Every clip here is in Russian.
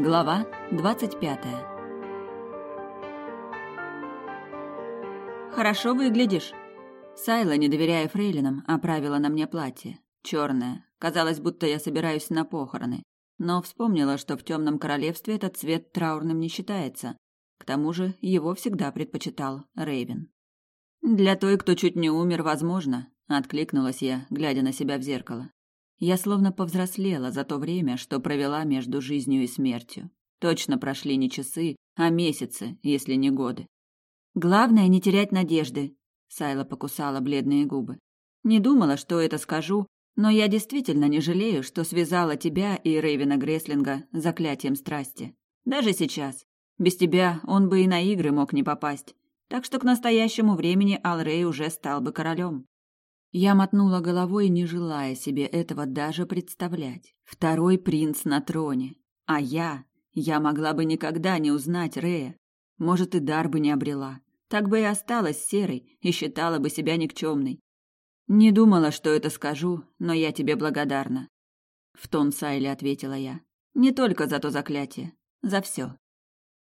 Глава двадцать пятая «Хорошо выглядишь». Сайла, не доверяя фрейлинам, оправила на мне платье. Черное. Казалось, будто я собираюсь на похороны. Но вспомнила, что в темном королевстве этот цвет траурным не считается. К тому же его всегда предпочитал Рейвен. «Для той, кто чуть не умер, возможно», — откликнулась я, глядя на себя в зеркало. Я словно повзрослела за то время, что провела между жизнью и смертью. Точно прошли не часы, а месяцы, если не годы. Главное не терять надежды, Сайла покусала бледные губы. Не думала, что это скажу, но я действительно не жалею, что связала тебя и Рейвена Греслинга заклятием страсти. Даже сейчас. Без тебя он бы и на игры мог не попасть. Так что к настоящему времени Алрей уже стал бы королем. Я мотнула головой, не желая себе этого даже представлять. Второй принц на троне. А я... Я могла бы никогда не узнать Рея. Может, и дар бы не обрела. Так бы и осталась серой и считала бы себя никчемной. Не думала, что это скажу, но я тебе благодарна. В тон Сайле ответила я. Не только за то заклятие. За все.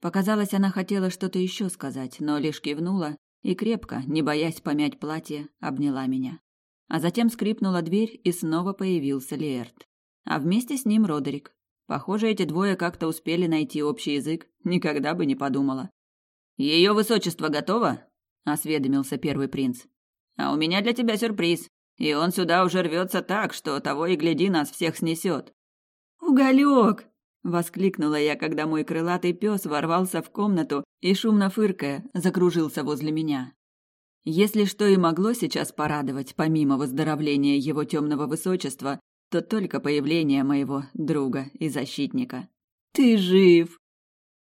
Показалось, она хотела что-то еще сказать, но лишь кивнула и крепко, не боясь помять платье, обняла меня. А затем скрипнула дверь, и снова появился Лиэрт. А вместе с ним Родерик. Похоже, эти двое как-то успели найти общий язык, никогда бы не подумала. Ее высочество готово? осведомился первый принц. А у меня для тебя сюрприз. И он сюда уже рвется так, что того и гляди нас всех снесет. Уголек! воскликнула я, когда мой крылатый пес ворвался в комнату и шумно фыркая закружился возле меня. Если что и могло сейчас порадовать, помимо выздоровления его темного высочества, то только появление моего друга и защитника. Ты жив!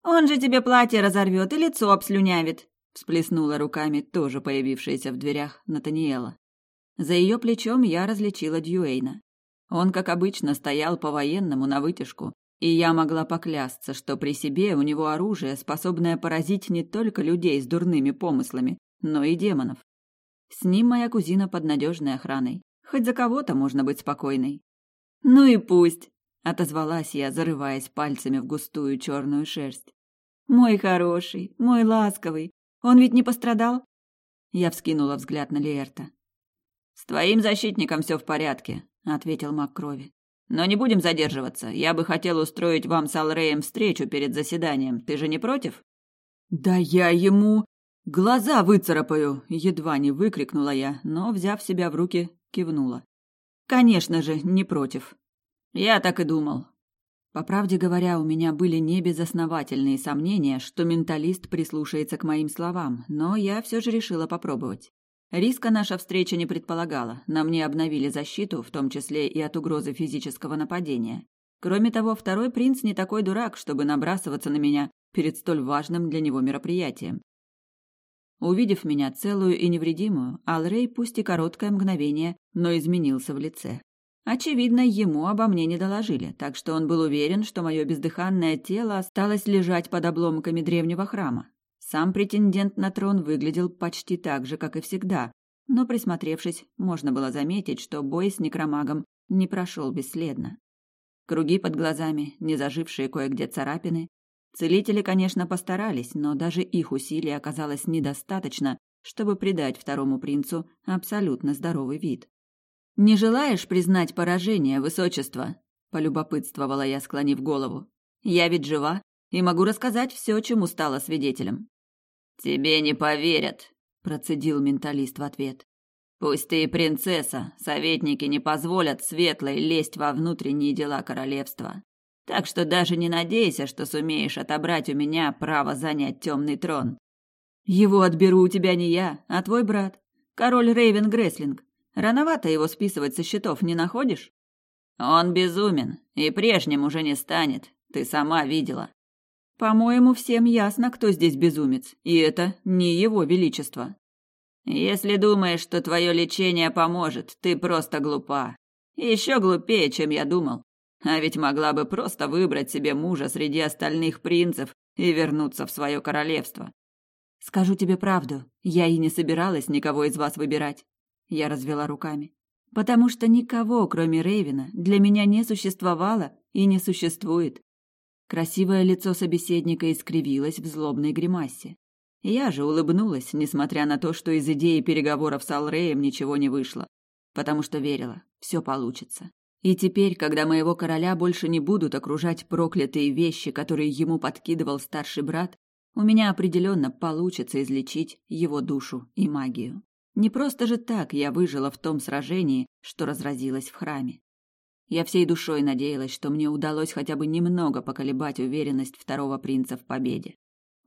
Он же тебе платье разорвет и лицо обслюнявит, всплеснула руками тоже появившаяся в дверях Натаниэла. За ее плечом я различила Дьюэйна. Он, как обычно, стоял по-военному на вытяжку, и я могла поклясться, что при себе у него оружие, способное поразить не только людей с дурными помыслами, но и демонов. С ним моя кузина под надежной охраной. Хоть за кого-то можно быть спокойной. Ну и пусть, отозвалась я, зарываясь пальцами в густую черную шерсть. Мой хороший, мой ласковый, он ведь не пострадал? Я вскинула взгляд на Лиэрта. С твоим защитником все в порядке, ответил маг крови. Но не будем задерживаться. Я бы хотел устроить вам с Алреем встречу перед заседанием. Ты же не против? Да я ему глаза выцарапаю, едва не выкрикнула я, но, взяв себя в руки, кивнула. Конечно же, не против. Я так и думал. По правде говоря, у меня были небезосновательные сомнения, что менталист прислушается к моим словам, но я все же решила попробовать. Риска наша встреча не предполагала. На мне обновили защиту, в том числе и от угрозы физического нападения. Кроме того, второй принц не такой дурак, чтобы набрасываться на меня перед столь важным для него мероприятием. Увидев меня целую и невредимую, Алрей, пусть и короткое мгновение, но изменился в лице. Очевидно, ему обо мне не доложили, так что он был уверен, что мое бездыханное тело осталось лежать под обломками древнего храма. Сам претендент на трон выглядел почти так же, как и всегда, но, присмотревшись, можно было заметить, что бой с некромагом не прошел бесследно. Круги под глазами, не зажившие кое-где царапины. Целители, конечно, постарались, но даже их усилий оказалось недостаточно, чтобы придать второму принцу абсолютно здоровый вид. «Не желаешь признать поражение, высочество?» – полюбопытствовала я, склонив голову. «Я ведь жива и могу рассказать все, чему стала свидетелем». «Тебе не поверят», – процедил менталист в ответ. «Пусть ты и принцесса, советники не позволят Светлой лезть во внутренние дела королевства. Так что даже не надейся, что сумеешь отобрать у меня право занять темный трон. Его отберу у тебя не я, а твой брат, король Рейвен Греслинг. Рановато его списывать со счетов, не находишь? Он безумен и прежним уже не станет. Ты сама видела. По-моему, всем ясно, кто здесь безумец, и это не его величество. Если думаешь, что твое лечение поможет, ты просто глупа. Еще глупее, чем я думал. А ведь могла бы просто выбрать себе мужа среди остальных принцев и вернуться в свое королевство. Скажу тебе правду, я и не собиралась никого из вас выбирать. Я развела руками. Потому что никого, кроме Рейвина, для меня не существовало и не существует. Красивое лицо собеседника искривилось в злобной гримасе. Я же улыбнулась, несмотря на то, что из идеи переговоров с Алреем ничего не вышло, потому что верила, все получится. И теперь, когда моего короля больше не будут окружать проклятые вещи, которые ему подкидывал старший брат, у меня определенно получится излечить его душу и магию. Не просто же так я выжила в том сражении, что разразилось в храме. Я всей душой надеялась, что мне удалось хотя бы немного поколебать уверенность второго принца в победе.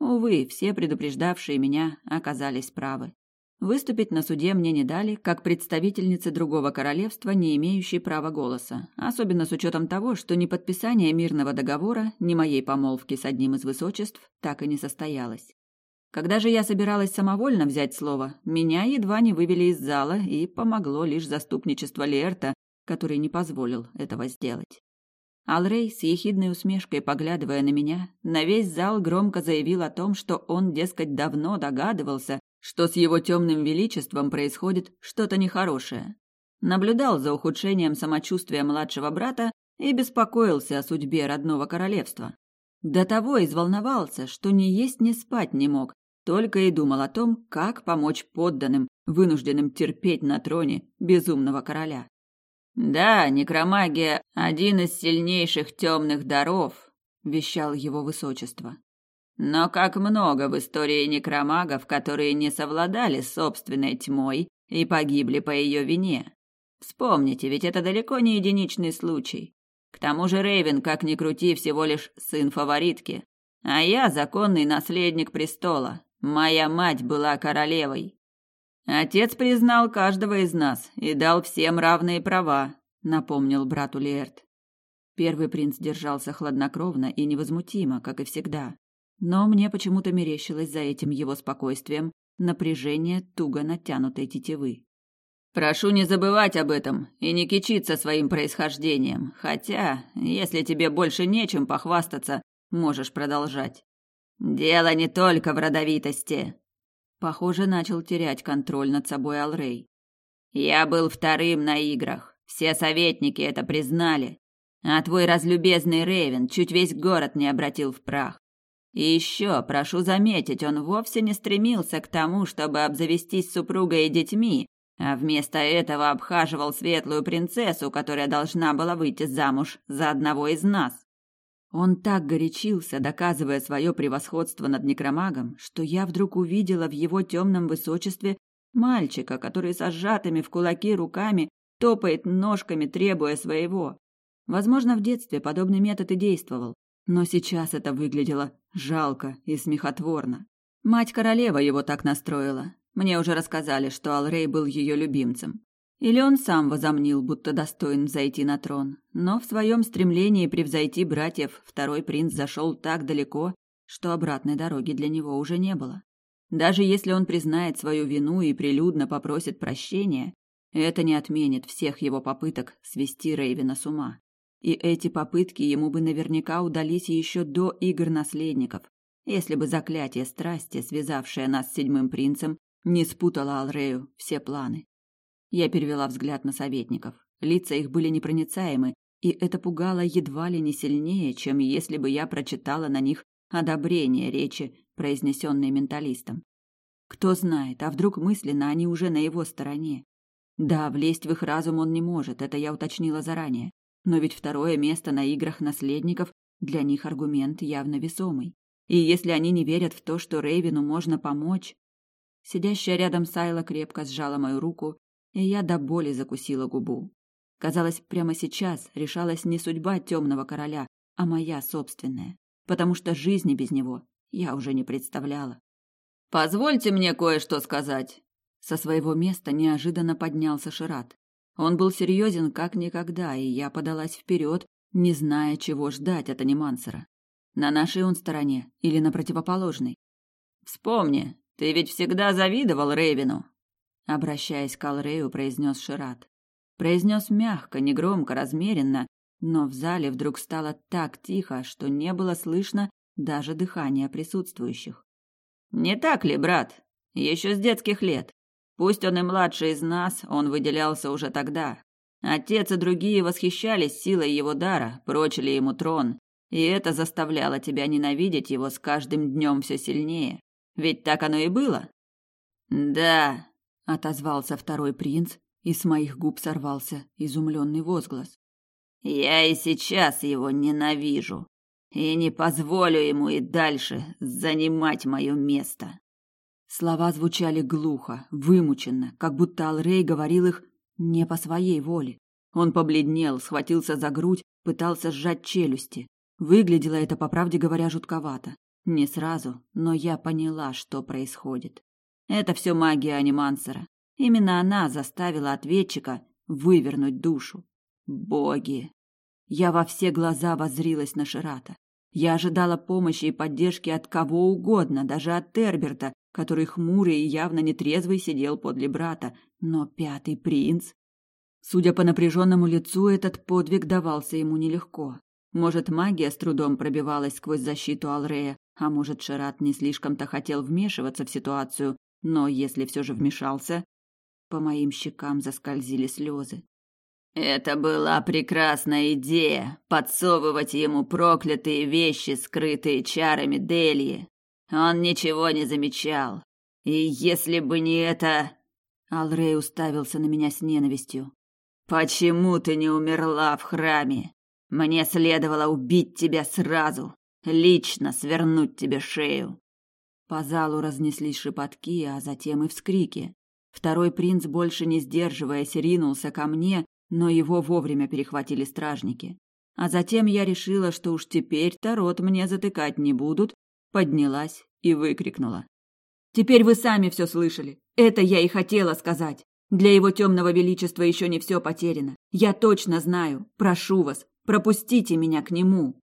Увы, все предупреждавшие меня оказались правы. Выступить на суде мне не дали, как представительнице другого королевства, не имеющей права голоса, особенно с учетом того, что ни подписание мирного договора, ни моей помолвки с одним из высочеств так и не состоялось. Когда же я собиралась самовольно взять слово, меня едва не вывели из зала, и помогло лишь заступничество Лерта, который не позволил этого сделать. Алрей, с ехидной усмешкой поглядывая на меня, на весь зал громко заявил о том, что он, дескать, давно догадывался, что с его темным величеством происходит что-то нехорошее. Наблюдал за ухудшением самочувствия младшего брата и беспокоился о судьбе родного королевства. До того изволновался, что ни есть, ни спать не мог, только и думал о том, как помочь подданным, вынужденным терпеть на троне безумного короля. Да, некромагия – один из сильнейших темных даров, вещал его высочество. Но как много в истории некромагов, которые не совладали с собственной тьмой и погибли по ее вине. Вспомните, ведь это далеко не единичный случай. К тому же Рейвен, как ни крути, всего лишь сын фаворитки, а я законный наследник престола. Моя мать была королевой. Отец признал каждого из нас и дал всем равные права, напомнил брату Лиэрт. Первый принц держался хладнокровно и невозмутимо, как и всегда. Но мне почему-то мерещилось за этим его спокойствием напряжение туго натянутой тетивы. Прошу не забывать об этом и не кичиться своим происхождением, хотя, если тебе больше нечем похвастаться, можешь продолжать. Дело не только в родовитости, Похоже, начал терять контроль над собой Алрей. Я был вторым на играх. Все советники это признали. А твой разлюбезный Рейвен чуть весь город не обратил в прах. И еще, прошу заметить, он вовсе не стремился к тому, чтобы обзавестись супругой и детьми, а вместо этого обхаживал светлую принцессу, которая должна была выйти замуж за одного из нас. Он так горячился, доказывая свое превосходство над некромагом, что я вдруг увидела в его темном высочестве мальчика, который со сжатыми в кулаки руками топает ножками, требуя своего. Возможно, в детстве подобный метод и действовал, но сейчас это выглядело жалко и смехотворно. Мать королева его так настроила. Мне уже рассказали, что Алрей был ее любимцем. Или он сам возомнил, будто достоин зайти на трон. Но в своем стремлении превзойти братьев второй принц зашел так далеко, что обратной дороги для него уже не было. Даже если он признает свою вину и прилюдно попросит прощения, это не отменит всех его попыток свести Рейвена с ума. И эти попытки ему бы наверняка удались еще до игр наследников, если бы заклятие страсти, связавшее нас с седьмым принцем, не спутало Алрею все планы. Я перевела взгляд на советников. Лица их были непроницаемы, и это пугало едва ли не сильнее, чем если бы я прочитала на них одобрение речи, произнесенной менталистом. Кто знает, а вдруг мысленно они уже на его стороне? Да, влезть в их разум он не может, это я уточнила заранее. Но ведь второе место на играх наследников для них аргумент явно весомый. И если они не верят в то, что Рейвину можно помочь... Сидящая рядом Сайла крепко сжала мою руку, и я до боли закусила губу. Казалось, прямо сейчас решалась не судьба темного короля, а моя собственная, потому что жизни без него я уже не представляла. «Позвольте мне кое-что сказать!» Со своего места неожиданно поднялся Шират. Он был серьезен как никогда, и я подалась вперед, не зная, чего ждать от анимансера. На нашей он стороне или на противоположной. «Вспомни, ты ведь всегда завидовал Рейвину, обращаясь к Алрею, произнес Шират. Произнес мягко, негромко, размеренно, но в зале вдруг стало так тихо, что не было слышно даже дыхания присутствующих. Не так ли, брат? Еще с детских лет. Пусть он и младший из нас, он выделялся уже тогда. Отец и другие восхищались силой его дара, прочили ему трон. И это заставляло тебя ненавидеть его с каждым днем все сильнее. Ведь так оно и было? Да, отозвался второй принц, и с моих губ сорвался изумленный возглас. Я и сейчас его ненавижу и не позволю ему и дальше занимать мое место. Слова звучали глухо, вымученно, как будто Алрей говорил их не по своей воле. Он побледнел, схватился за грудь, пытался сжать челюсти. Выглядело это, по правде говоря, жутковато. Не сразу, но я поняла, что происходит. Это все магия анимансера. Именно она заставила ответчика вывернуть душу. Боги! Я во все глаза воззрилась на Ширата. Я ожидала помощи и поддержки от кого угодно, даже от Терберта, который хмурый и явно нетрезвый сидел подле брата. Но пятый принц... Судя по напряженному лицу, этот подвиг давался ему нелегко. Может, магия с трудом пробивалась сквозь защиту Алрея, а может, Шират не слишком-то хотел вмешиваться в ситуацию, но если все же вмешался... По моим щекам заскользили слезы. Это была прекрасная идея подсовывать ему проклятые вещи, скрытые чарами Дельи. Он ничего не замечал. И если бы не это, Алрей уставился на меня с ненавистью. Почему ты не умерла в храме? Мне следовало убить тебя сразу, лично свернуть тебе шею. По залу разнеслись шепотки, а затем и вскрики. Второй принц, больше не сдерживаясь, ринулся ко мне, но его вовремя перехватили стражники. А затем я решила, что уж теперь-то рот мне затыкать не будут, поднялась и выкрикнула. «Теперь вы сами все слышали. Это я и хотела сказать. Для его темного величества еще не все потеряно. Я точно знаю. Прошу вас, пропустите меня к нему».